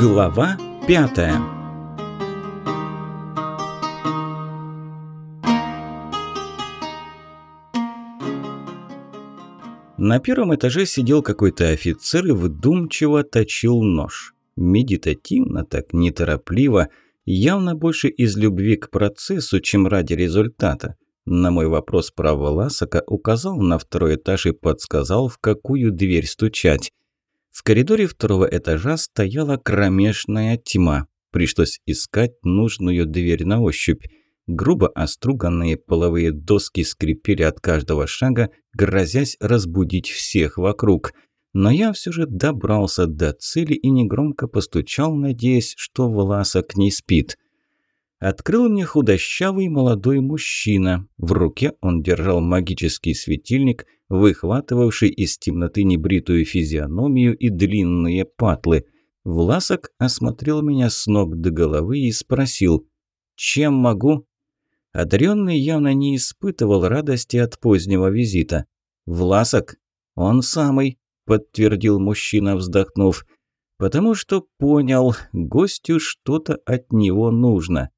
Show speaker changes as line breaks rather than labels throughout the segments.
Глава пятая На первом этаже сидел какой-то офицер и вдумчиво точил нож. Медитативно, так неторопливо, явно больше из любви к процессу, чем ради результата. На мой вопрос про Власака указал на второй этаж и подсказал, в какую дверь стучать. В коридоре второго этажа стояла кромешная тьма. Пришлось искать нужную дверь на ощупь. Грубо оструганные половые доски скрипели от каждого шага, грозясь разбудить всех вокруг. Но я все же добрался до цели и негромко постучал, надеясь, что Власок не спит. Открыл мне худощавый молодой мужчина. В руке он держал магический светильник, выхватывавший из темноты небритую физиономию и длинные патлы. Власок осмотрел меня с ног до головы и спросил «Чем могу?» Одаренный явно не испытывал радости от позднего визита. «Власок?» «Он самый», – подтвердил мужчина, вздохнув. «Потому что понял, гостю что-то от него нужно».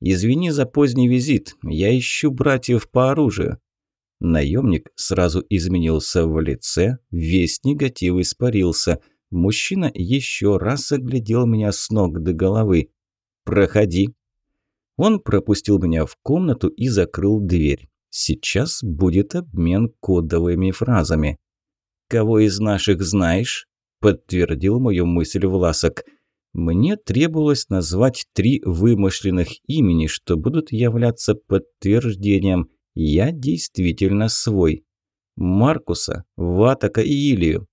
«Извини за поздний визит, я ищу братьев по оружию». Наемник сразу изменился в лице, весь негатив испарился. Мужчина еще раз оглядел меня с ног до головы. «Проходи». Он пропустил меня в комнату и закрыл дверь. Сейчас будет обмен кодовыми фразами. «Кого из наших знаешь?» – подтвердил мою мысль Власок – мне требовалось назвать три вымышленных имени, что будут являться подтверждением «я действительно свой». Маркуса, Ватака и Илию.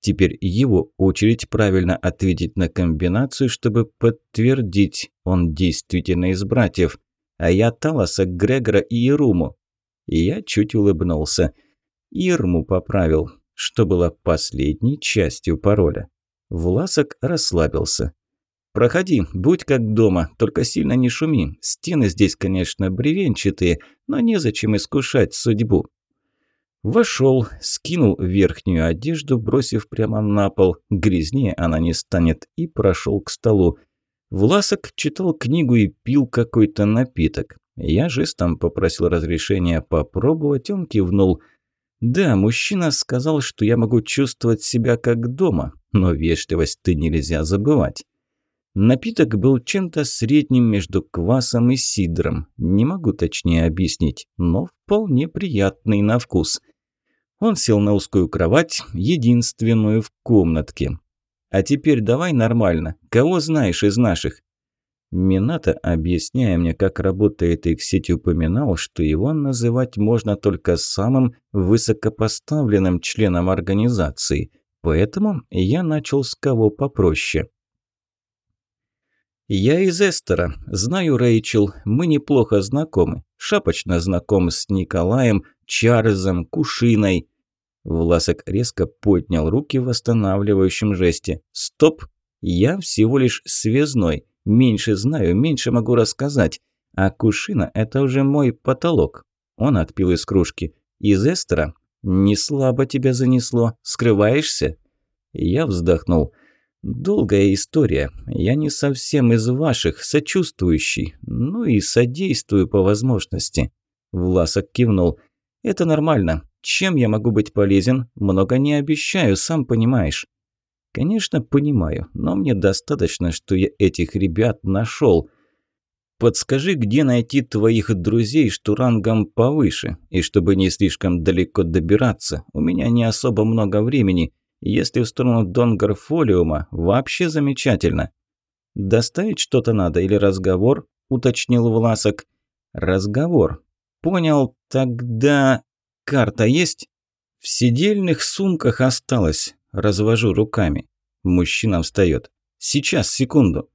Теперь его очередь правильно ответить на комбинацию, чтобы подтвердить, он действительно из братьев. А я Таласа, Грегора и Ируму. И я чуть улыбнулся. Ирму поправил, что было последней частью пароля. Власок расслабился. «Проходи, будь как дома, только сильно не шуми. Стены здесь, конечно, бревенчатые, но незачем искушать судьбу». Вошел, скинул верхнюю одежду, бросив прямо на пол, грязнее она не станет, и прошел к столу. Власок читал книгу и пил какой-то напиток. Я жестом попросил разрешения попробовать, он кивнул – да, мужчина сказал, что я могу чувствовать себя как дома, но вежливость ты нельзя забывать. Напиток был чем-то средним между квасом и сидром. Не могу точнее объяснить, но вполне приятный на вкус. Он сел на узкую кровать, единственную в комнатке. «А теперь давай нормально. Кого знаешь из наших?» Минато, объясняя мне, как работает их сеть, упоминал, что его называть можно только самым высокопоставленным членом организации. Поэтому я начал с кого попроще. «Я из Эстера. Знаю Рэйчел. Мы неплохо знакомы. Шапочно знаком с Николаем, Чарльзом, Кушиной». Власок резко поднял руки в восстанавливающем жесте. «Стоп! Я всего лишь связной. Меньше знаю, меньше могу рассказать. А кушина – это уже мой потолок. Он отпил из кружки. Из эстера? Не слабо тебя занесло. Скрываешься? Я вздохнул. Долгая история. Я не совсем из ваших, сочувствующий. Ну и содействую по возможности. Власок кивнул. Это нормально. Чем я могу быть полезен? Много не обещаю, сам понимаешь. Конечно, понимаю, но мне достаточно, что я этих ребят нашел. Подскажи, где найти твоих друзей, что рангом повыше, и чтобы не слишком далеко добираться. У меня не особо много времени. Если в сторону Донгарфолиума, вообще замечательно. Доставить что-то надо или разговор? Уточнил Власок. Разговор. Понял, тогда... Карта есть? В сидельных сумках осталось. Развожу руками. Мужчина встает. Сейчас, секунду.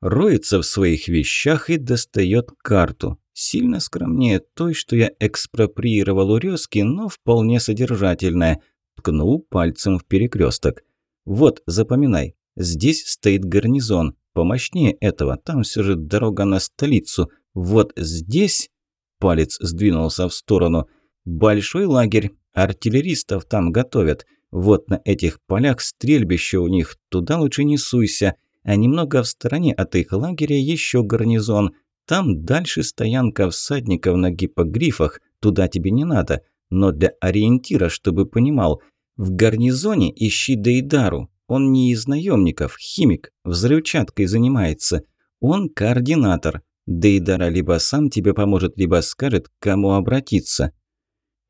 Роется в своих вещах и достает карту. Сильно скромнее той, что я экспроприировал у Резки, но вполне содержательная. Ткнул пальцем в перекресток. Вот, запоминай. Здесь стоит гарнизон. Помощнее этого, там все же дорога на столицу. Вот здесь... Палец сдвинулся в сторону. Большой лагерь. Артиллеристов там готовят. Вот на этих полях стрельбище у них, туда лучше не суйся. а немного в стороне от их лагеря еще гарнизон. Там дальше стоянка всадников на гипогрифах, туда тебе не надо. Но для ориентира, чтобы понимал, в гарнизоне ищи Дейдару. Он не из наемников, химик, взрывчаткой занимается. Он координатор. Дейдара либо сам тебе поможет, либо скажет, к кому обратиться.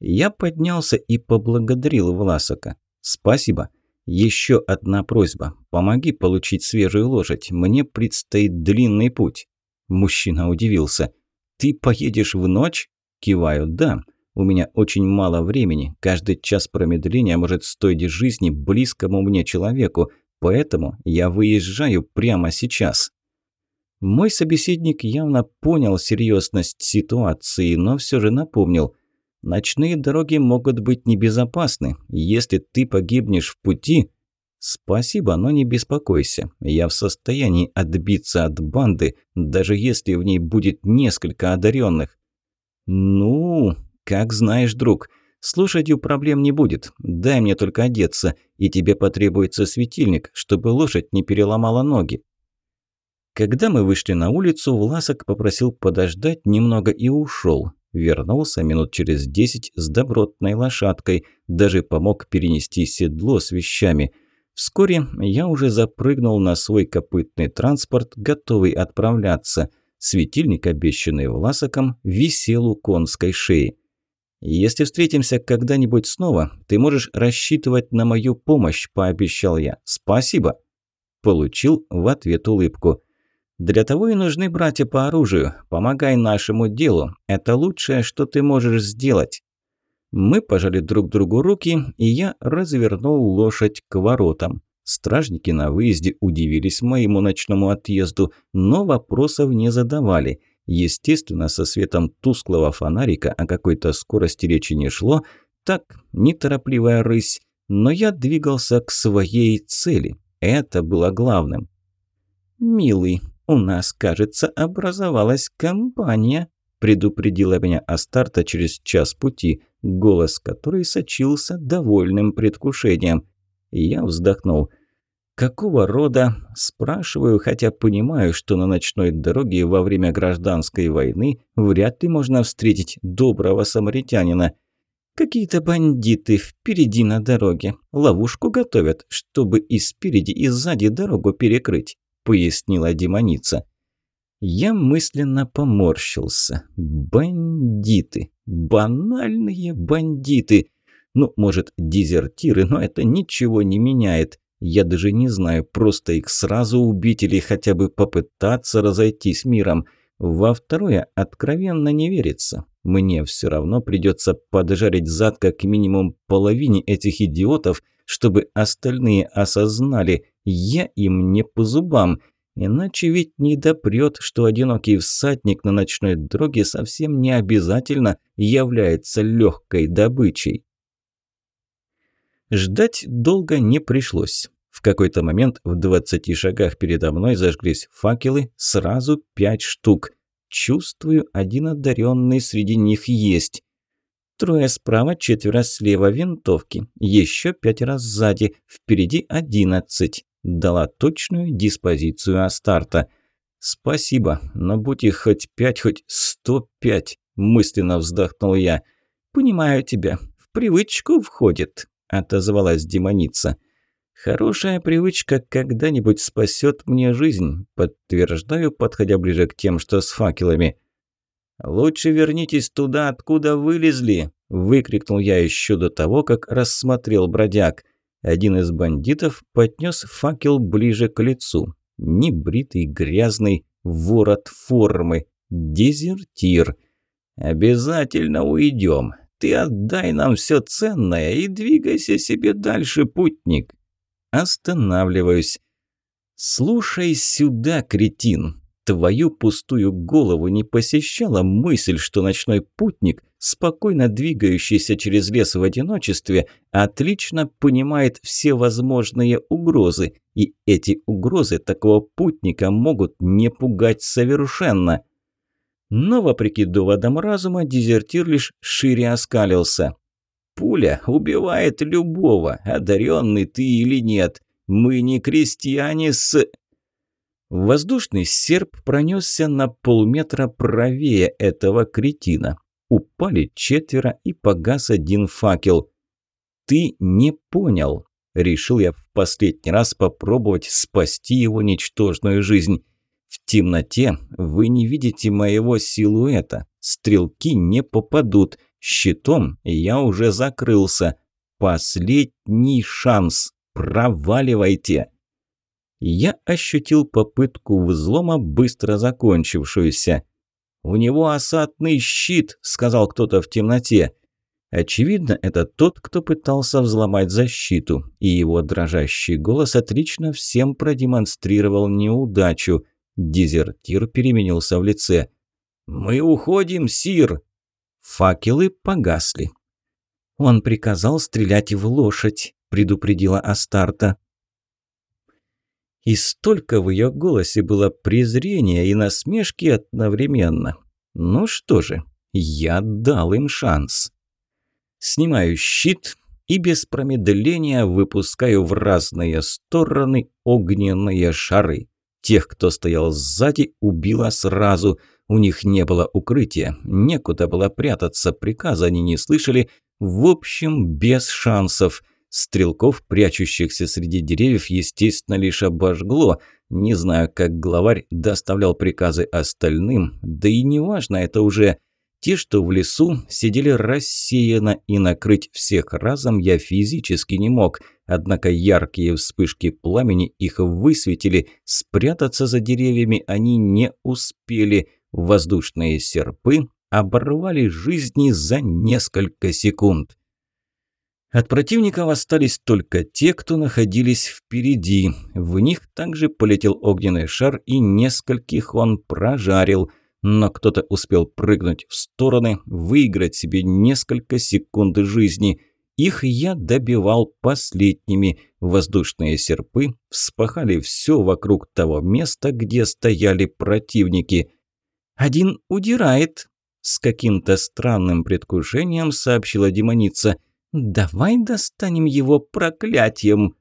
Я поднялся и поблагодарил Власока. «Спасибо. Еще одна просьба. Помоги получить свежую лошадь. Мне предстоит длинный путь». Мужчина удивился. «Ты поедешь в ночь?» Киваю. «Да. У меня очень мало времени. Каждый час промедления может стоить жизни близкому мне человеку. Поэтому я выезжаю прямо сейчас». Мой собеседник явно понял серьезность ситуации, но все же напомнил. Ночные дороги могут быть небезопасны. Если ты погибнешь в пути... Спасибо, но не беспокойся. Я в состоянии отбиться от банды, даже если в ней будет несколько одаренных. Ну, как знаешь, друг. С лошадью проблем не будет. Дай мне только одеться, и тебе потребуется светильник, чтобы лошадь не переломала ноги. Когда мы вышли на улицу, Власок попросил подождать немного и ушел. Вернулся минут через десять с добротной лошадкой, даже помог перенести седло с вещами. Вскоре я уже запрыгнул на свой копытный транспорт, готовый отправляться. Светильник, обещанный Власоком, висел у конской шеи. «Если встретимся когда-нибудь снова, ты можешь рассчитывать на мою помощь», – пообещал я. «Спасибо». Получил в ответ улыбку. Для того и нужны братья по оружию. Помогай нашему делу. Это лучшее, что ты можешь сделать». Мы пожали друг другу руки, и я развернул лошадь к воротам. Стражники на выезде удивились моему ночному отъезду, но вопросов не задавали. Естественно, со светом тусклого фонарика о какой-то скорости речи не шло, так, неторопливая рысь, но я двигался к своей цели. Это было главным. «Милый, «У нас, кажется, образовалась компания», – предупредила меня Астарта через час пути, голос которой сочился довольным предвкушением. Я вздохнул. «Какого рода?» – спрашиваю, хотя понимаю, что на ночной дороге во время гражданской войны вряд ли можно встретить доброго самаритянина. Какие-то бандиты впереди на дороге. Ловушку готовят, чтобы и спереди, и сзади дорогу перекрыть пояснила демоница. Я мысленно поморщился. Бандиты. Банальные бандиты. Ну, может, дезертиры, но это ничего не меняет. Я даже не знаю, просто их сразу убить или хотя бы попытаться разойтись миром. Во второе откровенно не верится. Мне все равно придется поджарить зад как минимум половине этих идиотов, чтобы остальные осознали, я им не по зубам. Иначе ведь не допрет, что одинокий всадник на ночной дороге совсем не обязательно является легкой добычей. Ждать долго не пришлось. В какой-то момент в двадцати шагах передо мной зажглись факелы, сразу пять штук. Чувствую, один одаренный среди них есть. Трое справа, четверо слева винтовки, еще пять раз сзади, впереди одиннадцать дала точную диспозицию Астарта. «Спасибо, но будь их хоть пять, хоть сто пять», – мысленно вздохнул я. «Понимаю тебя, в привычку входит», – отозвалась демоница. «Хорошая привычка когда-нибудь спасет мне жизнь», – подтверждаю, подходя ближе к тем, что с факелами. «Лучше вернитесь туда, откуда вылезли», – выкрикнул я еще до того, как рассмотрел бродяг. Один из бандитов поднес факел ближе к лицу. Небритый, грязный, ворот формы. Дезертир. «Обязательно уйдем. Ты отдай нам все ценное и двигайся себе дальше, путник». Останавливаюсь. «Слушай сюда, кретин. Твою пустую голову не посещала мысль, что ночной путник, спокойно двигающийся через лес в одиночестве, отлично понимает все возможные угрозы, и эти угрозы такого путника могут не пугать совершенно. Но, вопреки доводам разума, дезертир лишь шире оскалился. «Пуля убивает любого, одаренный ты или нет. Мы не крестьяне с...» Воздушный серп пронесся на полметра правее этого кретина. Упали четверо и погас один факел. «Ты не понял», – решил я в последний раз попробовать спасти его ничтожную жизнь. «В темноте вы не видите моего силуэта, стрелки не попадут, щитом я уже закрылся. Последний шанс, проваливайте!» Я ощутил попытку взлома, быстро закончившуюся. «У него осадный щит», – сказал кто-то в темноте. Очевидно, это тот, кто пытался взломать защиту, и его дрожащий голос отлично всем продемонстрировал неудачу. Дезертир переменился в лице. «Мы уходим, Сир!» Факелы погасли. «Он приказал стрелять в лошадь», – предупредила Астарта. И столько в ее голосе было презрения и насмешки одновременно. Ну что же, я дал им шанс. Снимаю щит и без промедления выпускаю в разные стороны огненные шары. Тех, кто стоял сзади, убило сразу. У них не было укрытия, некуда было прятаться, приказа они не слышали. В общем, без шансов – Стрелков, прячущихся среди деревьев, естественно, лишь обожгло. Не знаю, как главарь доставлял приказы остальным, да и неважно это уже. Те, что в лесу, сидели рассеянно, и накрыть всех разом я физически не мог. Однако яркие вспышки пламени их высветили, спрятаться за деревьями они не успели. Воздушные серпы оборвали жизни за несколько секунд. От противников остались только те, кто находились впереди. В них также полетел огненный шар, и нескольких он прожарил. Но кто-то успел прыгнуть в стороны, выиграть себе несколько секунд жизни. Их я добивал последними. Воздушные серпы вспахали все вокруг того места, где стояли противники. «Один удирает», – с каким-то странным предвкушением сообщила демоница – «Давай достанем его проклятием!»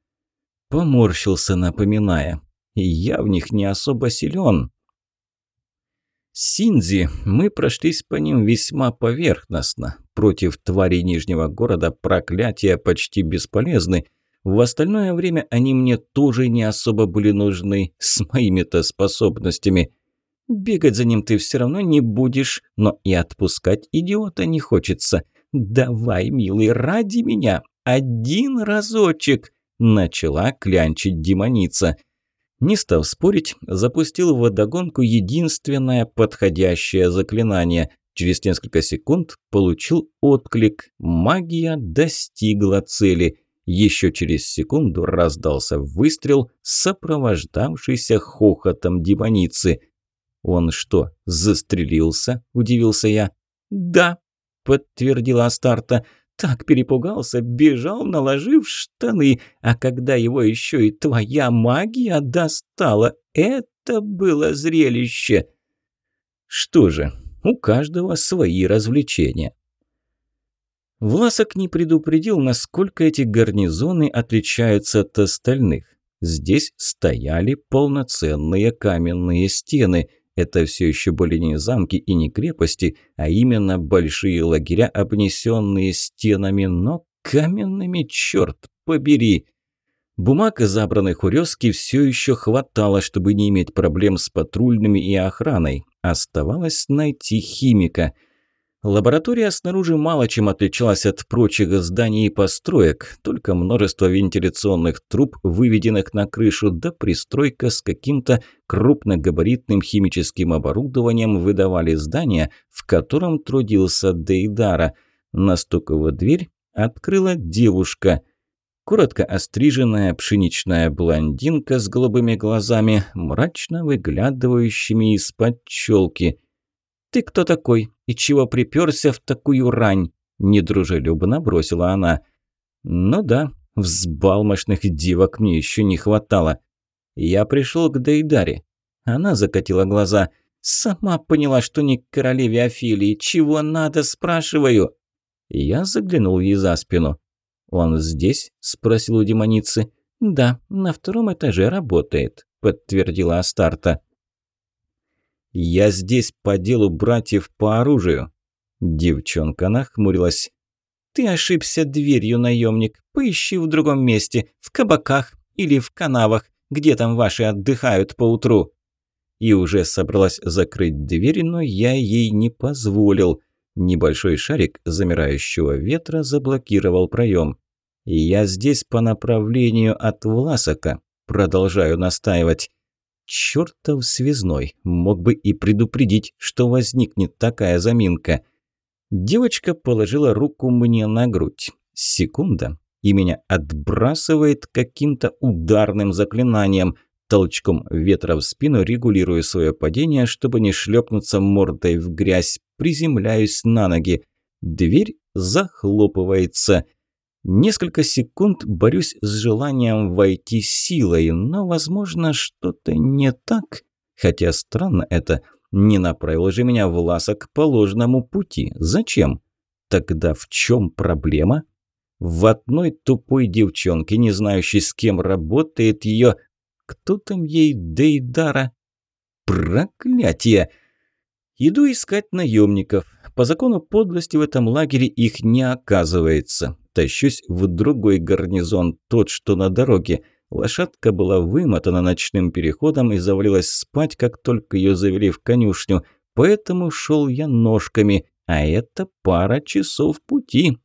Поморщился, напоминая. «Я в них не особо силен». Синзи, мы прошлись по ним весьма поверхностно. Против тварей Нижнего города проклятия почти бесполезны. В остальное время они мне тоже не особо были нужны, с моими-то способностями. Бегать за ним ты все равно не будешь, но и отпускать идиота не хочется. «Давай, милый, ради меня, один разочек!» Начала клянчить демоница. Не став спорить, запустил в водогонку единственное подходящее заклинание. Через несколько секунд получил отклик. Магия достигла цели. Еще через секунду раздался выстрел, сопровождавшийся хохотом демоницы. «Он что, застрелился?» – удивился я. «Да», подтвердила Астарта. Так перепугался, бежал, наложив штаны, а когда его еще и твоя магия достала, это было зрелище. Что же, у каждого свои развлечения. Власок не предупредил, насколько эти гарнизоны отличаются от остальных. Здесь стояли полноценные каменные стены – это все еще были не замки и не крепости, а именно большие лагеря, обнесенные стенами, но каменными, черт побери. Бумаг, забранных у резки, все еще хватало, чтобы не иметь проблем с патрульными и охраной. Оставалось найти химика – Лаборатория снаружи мало чем отличалась от прочих зданий и построек, только множество вентиляционных труб, выведенных на крышу, да пристройка с каким-то крупногабаритным химическим оборудованием выдавали здание, в котором трудился Дейдара. На стук в дверь открыла девушка – Коротко остриженная пшеничная блондинка с голубыми глазами, мрачно выглядывающими из-под челки. «Ты кто такой? И чего приперся в такую рань?» Недружелюбно бросила она. «Ну да, взбалмошных девок мне еще не хватало. Я пришел к Дейдаре». Она закатила глаза. «Сама поняла, что не к королеве Афилии. Чего надо, спрашиваю?» Я заглянул ей за спину. «Он здесь?» – спросил у демоницы. «Да, на втором этаже работает», – подтвердила Астарта. «Я здесь по делу братьев по оружию». Девчонка нахмурилась. «Ты ошибся дверью, наемник. Поищи в другом месте, в кабаках или в канавах, где там ваши отдыхают по утру». И уже собралась закрыть дверь, но я ей не позволил. Небольшой шарик замирающего ветра заблокировал проем. «Я здесь по направлению от Власака», – продолжаю настаивать. «Чёртов связной, мог бы и предупредить, что возникнет такая заминка». Девочка положила руку мне на грудь. Секунда, и меня отбрасывает каким-то ударным заклинанием. Толчком ветра в спину регулирую свое падение, чтобы не шлепнуться мордой в грязь. Приземляюсь на ноги. Дверь захлопывается. Несколько секунд борюсь с желанием войти силой, но, возможно, что-то не так. Хотя странно это, не направил же меня Власа к положенному пути. Зачем? Тогда в чем проблема? В одной тупой девчонке, не знающей, с кем работает ее... Кто там ей Дейдара? Проклятие! Иду искать наемников. По закону подлости в этом лагере их не оказывается тащусь в другой гарнизон, тот, что на дороге. Лошадка была вымотана ночным переходом и завалилась спать, как только ее завели в конюшню, поэтому шел я ножками, а это пара часов пути.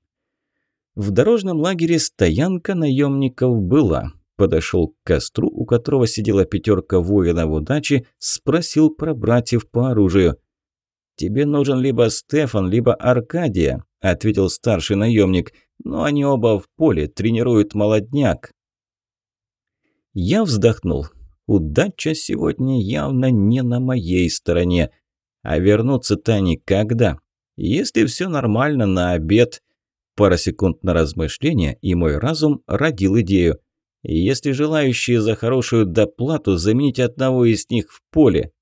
В дорожном лагере стоянка наемников была. Подошел к костру, у которого сидела пятерка воинов удачи, спросил про братьев по оружию. «Тебе нужен либо Стефан, либо Аркадия», – ответил старший наемник но они оба в поле, тренируют молодняк. Я вздохнул. Удача сегодня явно не на моей стороне. А вернуться-то никогда. Если все нормально, на обед. Пара секунд на размышление, и мой разум родил идею. Если желающие за хорошую доплату заменить одного из них в поле.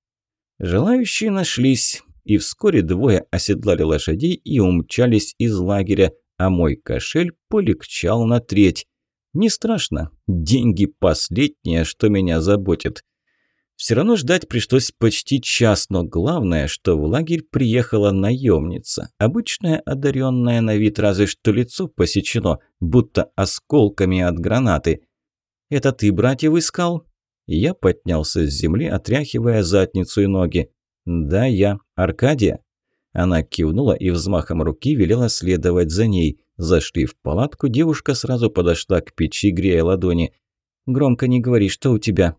Желающие нашлись, и вскоре двое оседлали лошадей и умчались из лагеря, а мой кошель полегчал на треть. Не страшно, деньги последнее, что меня заботит. Все равно ждать пришлось почти час, но главное, что в лагерь приехала наемница. Обычная одаренная на вид, разве что лицо посечено, будто осколками от гранаты. «Это ты, братьев, искал?» Я поднялся с земли, отряхивая задницу и ноги. «Да, я. Аркадия?» Она кивнула и взмахом руки велела следовать за ней. Зашли в палатку, девушка сразу подошла к печи, грея ладони. «Громко не говори, что у тебя?»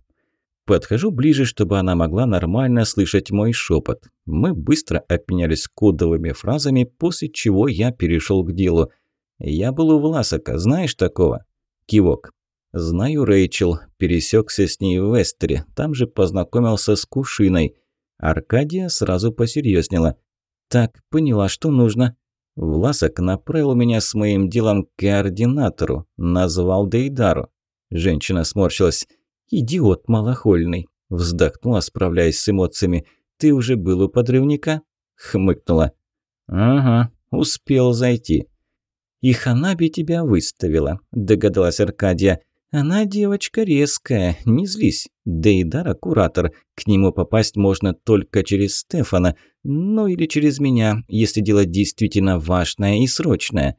Подхожу ближе, чтобы она могла нормально слышать мой шепот. Мы быстро обменялись кодовыми фразами, после чего я перешел к делу. «Я был у Власака, знаешь такого?» Кивок. «Знаю Рэйчел. Пересекся с ней в Вестере. Там же познакомился с Кушиной». Аркадия сразу посерьезнела. «Так, поняла, что нужно». Власок направил меня с моим делом к координатору, назвал Дейдару. Женщина сморщилась. «Идиот малохольный», – вздохнула, справляясь с эмоциями. «Ты уже был у подрывника?» – хмыкнула. «Ага, успел зайти». «И Ханаби тебя выставила», – догадалась Аркадия. Она девочка резкая, не злись. Дейдар – куратор. К нему попасть можно только через Стефана. Ну или через меня, если дело действительно важное и срочное.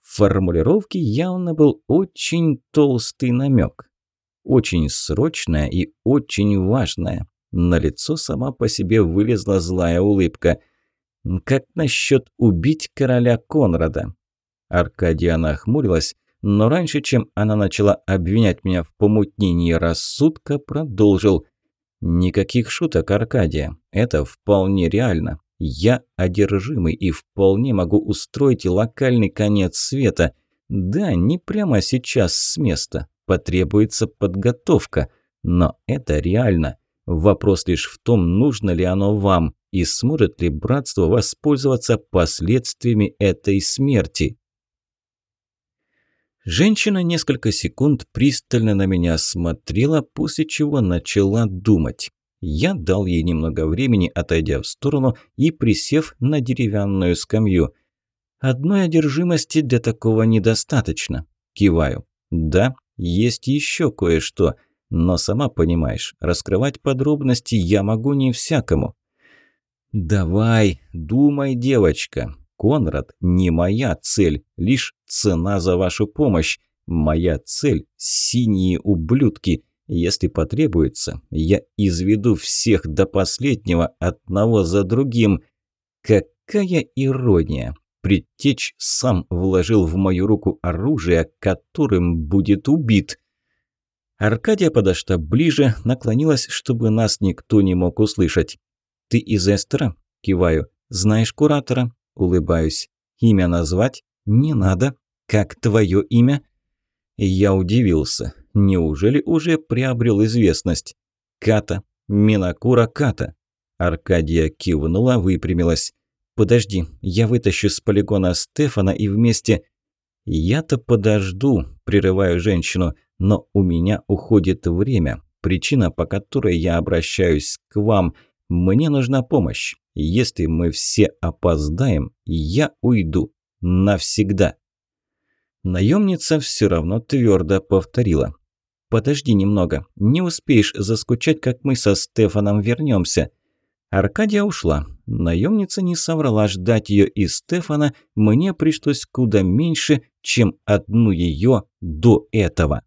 В формулировке явно был очень толстый намек. Очень срочное и очень важное. На лицо сама по себе вылезла злая улыбка. «Как насчет убить короля Конрада?» Аркадия нахмурилась, но раньше, чем она начала обвинять меня в помутнении рассудка, продолжил. «Никаких шуток, Аркадия. Это вполне реально. Я одержимый и вполне могу устроить локальный конец света. Да, не прямо сейчас с места. Потребуется подготовка. Но это реально. Вопрос лишь в том, нужно ли оно вам и сможет ли братство воспользоваться последствиями этой смерти. Женщина несколько секунд пристально на меня смотрела, после чего начала думать. Я дал ей немного времени, отойдя в сторону и присев на деревянную скамью. «Одной одержимости для такого недостаточно», – киваю. «Да, есть еще кое-что. Но сама понимаешь, раскрывать подробности я могу не всякому. Давай, думай, девочка. Конрад не моя цель, лишь цена за вашу помощь. Моя цель – синие ублюдки. Если потребуется, я изведу всех до последнего, одного за другим. Какая ирония! Предтеч сам вложил в мою руку оружие, которым будет убит. Аркадия подошла ближе, наклонилась, чтобы нас никто не мог услышать. «Ты из Эстера?» – киваю. «Знаешь куратора?» – улыбаюсь. «Имя назвать?» «Не надо. Как твое имя?» Я удивился. Неужели уже приобрел известность? Ката. Минакура Ката. Аркадия кивнула, выпрямилась. «Подожди, я вытащу с полигона Стефана и вместе...» «Я-то подожду», – прерываю женщину, – «но у меня уходит время, причина, по которой я обращаюсь к вам. Мне нужна помощь. Если мы все опоздаем, я уйду. Навсегда». Наемница все равно твердо повторила. «Подожди немного. Не успеешь заскучать, как мы со Стефаном вернемся». Аркадия ушла. Наемница не соврала ждать ее и Стефана. Мне пришлось куда меньше, чем одну ее до этого.